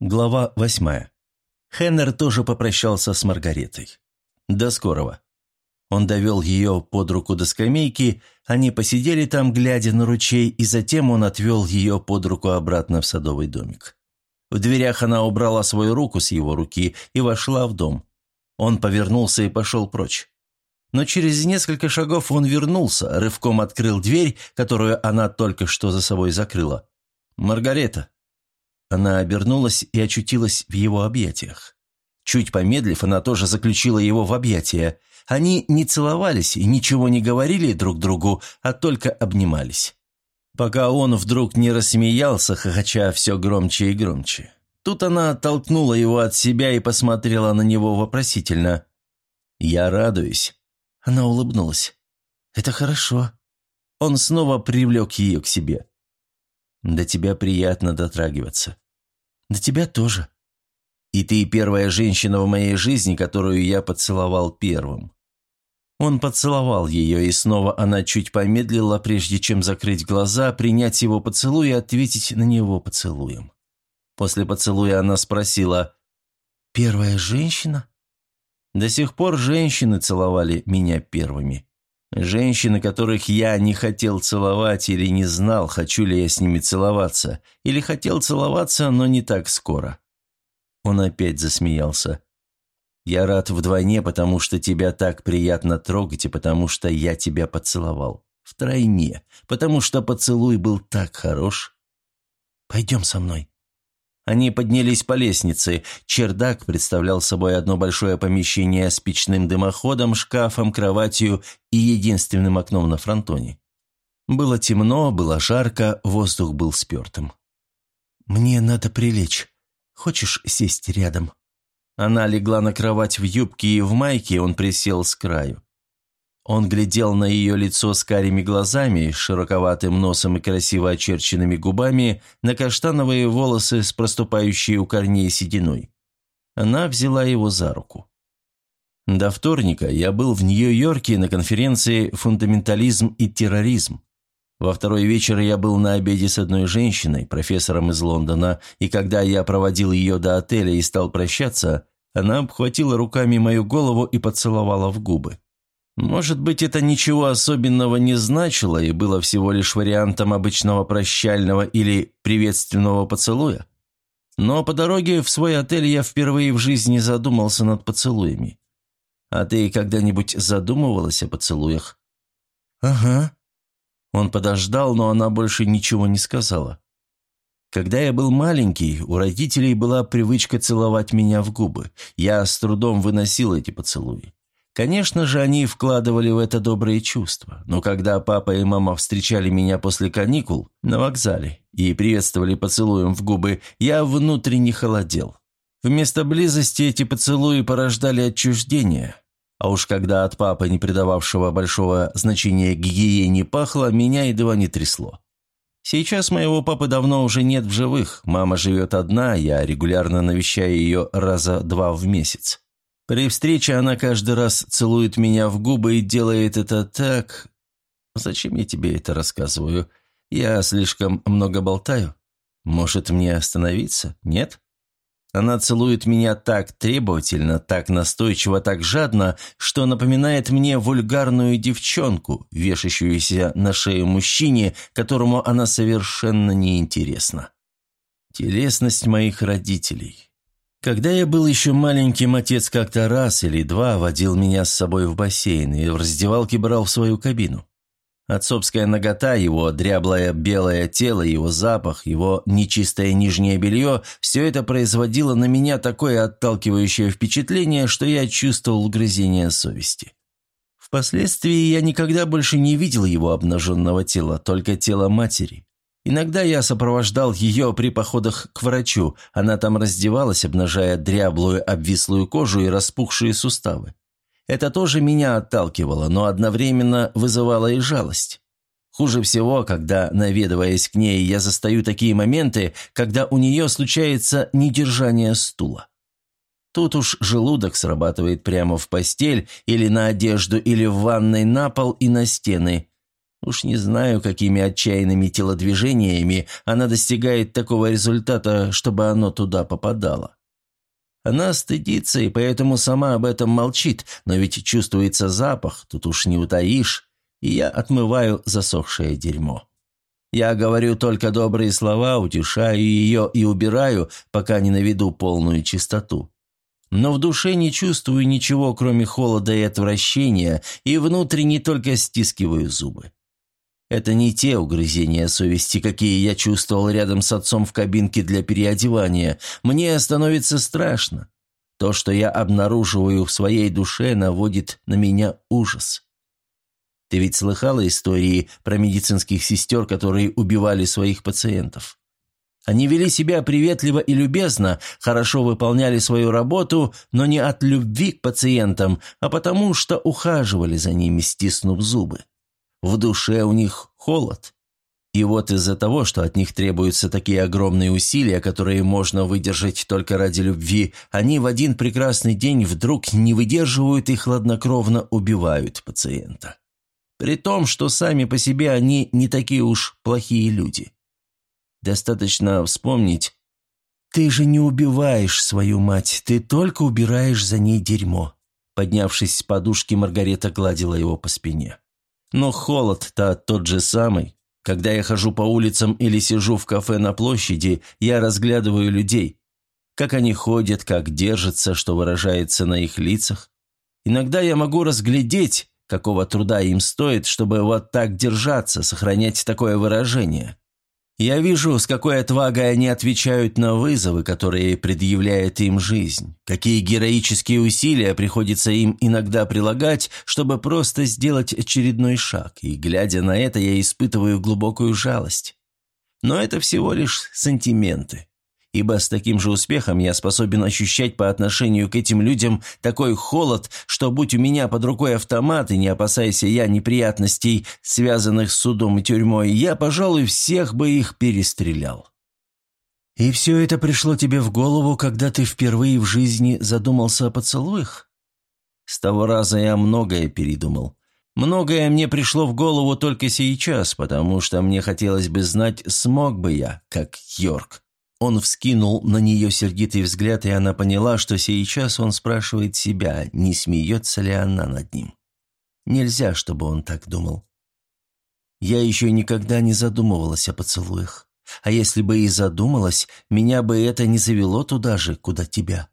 Глава восьмая. Хеннер тоже попрощался с Маргаретой. До скорого. Он довел ее под руку до скамейки, они посидели там, глядя на ручей, и затем он отвел ее под руку обратно в садовый домик. В дверях она убрала свою руку с его руки и вошла в дом. Он повернулся и пошел прочь. Но через несколько шагов он вернулся, рывком открыл дверь, которую она только что за собой закрыла. «Маргарета», она обернулась и очутилась в его объятиях. Чуть помедлив, она тоже заключила его в объятия. Они не целовались и ничего не говорили друг другу, а только обнимались. Пока он вдруг не рассмеялся, хохоча все громче и громче. Тут она оттолкнула его от себя и посмотрела на него вопросительно. «Я радуюсь». Она улыбнулась. «Это хорошо». Он снова привлек ее к себе. До тебя приятно дотрагиваться. До тебя тоже. И ты первая женщина в моей жизни, которую я поцеловал первым. Он поцеловал ее, и снова она чуть помедлила, прежде чем закрыть глаза, принять его поцелуй и ответить на него поцелуем. После поцелуя она спросила «Первая женщина?» До сих пор женщины целовали меня первыми. Женщины, которых я не хотел целовать или не знал, хочу ли я с ними целоваться, или хотел целоваться, но не так скоро. Он опять засмеялся. «Я рад вдвойне, потому что тебя так приятно трогать, и потому что я тебя поцеловал. Втройне, потому что поцелуй был так хорош. Пойдем со мной». Они поднялись по лестнице. Чердак представлял собой одно большое помещение с печным дымоходом, шкафом, кроватью и единственным окном на фронтоне. Было темно, было жарко, воздух был спертым. «Мне надо прилечь. Хочешь сесть рядом?» Она легла на кровать в юбке и в майке, он присел с краю. Он глядел на ее лицо с карими глазами, широковатым носом и красиво очерченными губами, на каштановые волосы с проступающей у корней сединой. Она взяла его за руку. До вторника я был в Нью-Йорке на конференции «Фундаментализм и терроризм». Во второй вечер я был на обеде с одной женщиной, профессором из Лондона, и когда я проводил ее до отеля и стал прощаться, она обхватила руками мою голову и поцеловала в губы. Может быть, это ничего особенного не значило и было всего лишь вариантом обычного прощального или приветственного поцелуя? Но по дороге в свой отель я впервые в жизни задумался над поцелуями. А ты когда-нибудь задумывалась о поцелуях? Ага. Он подождал, но она больше ничего не сказала. Когда я был маленький, у родителей была привычка целовать меня в губы. Я с трудом выносил эти поцелуи. Конечно же, они вкладывали в это добрые чувства, но когда папа и мама встречали меня после каникул на вокзале и приветствовали поцелуем в губы, я внутренне холодел. Вместо близости эти поцелуи порождали отчуждение, а уж когда от папы, не придававшего большого значения гигиене, пахло, меня едва не трясло. Сейчас моего папы давно уже нет в живых, мама живет одна, я регулярно навещаю ее раза два в месяц. При встрече она каждый раз целует меня в губы и делает это так... Зачем я тебе это рассказываю? Я слишком много болтаю. Может, мне остановиться? Нет? Она целует меня так требовательно, так настойчиво, так жадно, что напоминает мне вульгарную девчонку, вешающуюся на шею мужчине, которому она совершенно неинтересна. Телесность моих родителей. Когда я был еще маленьким, отец как-то раз или два водил меня с собой в бассейн и в раздевалке брал в свою кабину. Отцовская нагота, его дряблое белое тело, его запах, его нечистое нижнее белье – все это производило на меня такое отталкивающее впечатление, что я чувствовал угрызение совести. Впоследствии я никогда больше не видел его обнаженного тела, только тело матери. Иногда я сопровождал ее при походах к врачу. Она там раздевалась, обнажая дряблую обвислую кожу и распухшие суставы. Это тоже меня отталкивало, но одновременно вызывало и жалость. Хуже всего, когда, наведываясь к ней, я застаю такие моменты, когда у нее случается недержание стула. Тут уж желудок срабатывает прямо в постель, или на одежду, или в ванной на пол и на стены. Уж не знаю, какими отчаянными телодвижениями она достигает такого результата, чтобы оно туда попадало. Она стыдится и поэтому сама об этом молчит, но ведь чувствуется запах, тут уж не утаишь, и я отмываю засохшее дерьмо. Я говорю только добрые слова, утешаю ее и убираю, пока не наведу полную чистоту. Но в душе не чувствую ничего, кроме холода и отвращения, и внутренне только стискиваю зубы. Это не те угрызения совести, какие я чувствовал рядом с отцом в кабинке для переодевания. Мне становится страшно. То, что я обнаруживаю в своей душе, наводит на меня ужас. Ты ведь слыхала истории про медицинских сестер, которые убивали своих пациентов? Они вели себя приветливо и любезно, хорошо выполняли свою работу, но не от любви к пациентам, а потому что ухаживали за ними, стиснув зубы. В душе у них холод. И вот из-за того, что от них требуются такие огромные усилия, которые можно выдержать только ради любви, они в один прекрасный день вдруг не выдерживают и хладнокровно убивают пациента. При том, что сами по себе они не такие уж плохие люди. Достаточно вспомнить. «Ты же не убиваешь свою мать, ты только убираешь за ней дерьмо». Поднявшись с подушки, Маргарета гладила его по спине. «Но холод-то тот же самый. Когда я хожу по улицам или сижу в кафе на площади, я разглядываю людей. Как они ходят, как держатся, что выражается на их лицах. Иногда я могу разглядеть, какого труда им стоит, чтобы вот так держаться, сохранять такое выражение. Я вижу, с какой отвагой они отвечают на вызовы, которые предъявляет им жизнь, какие героические усилия приходится им иногда прилагать, чтобы просто сделать очередной шаг, и, глядя на это, я испытываю глубокую жалость. Но это всего лишь сантименты ибо с таким же успехом я способен ощущать по отношению к этим людям такой холод, что будь у меня под рукой автомат, и не опасайся я неприятностей, связанных с судом и тюрьмой, я, пожалуй, всех бы их перестрелял. И все это пришло тебе в голову, когда ты впервые в жизни задумался о поцелуях? С того раза я многое передумал. Многое мне пришло в голову только сейчас, потому что мне хотелось бы знать, смог бы я, как Йорк, он вскинул на нее сердитый взгляд, и она поняла, что сейчас он спрашивает себя, не смеется ли она над ним. Нельзя, чтобы он так думал. Я еще никогда не задумывалась о поцелуях. А если бы и задумалась, меня бы это не завело туда же, куда тебя.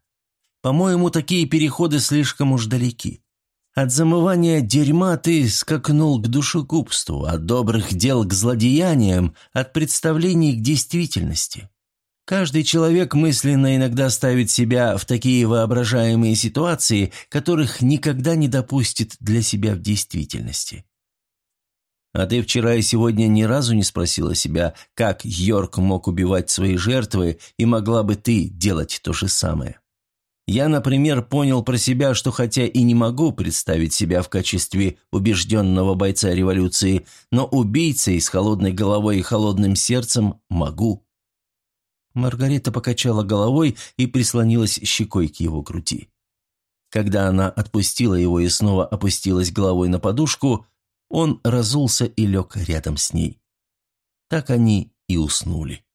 По-моему, такие переходы слишком уж далеки. От замывания дерьма ты скакнул к душегубству, от добрых дел к злодеяниям, от представлений к действительности. Каждый человек мысленно иногда ставит себя в такие воображаемые ситуации, которых никогда не допустит для себя в действительности. А ты вчера и сегодня ни разу не спросила себя, как Йорк мог убивать свои жертвы, и могла бы ты делать то же самое. Я, например, понял про себя, что хотя и не могу представить себя в качестве убежденного бойца революции, но убийцей с холодной головой и холодным сердцем могу. Маргарита покачала головой и прислонилась щекой к его груди. Когда она отпустила его и снова опустилась головой на подушку, он разулся и лег рядом с ней. Так они и уснули.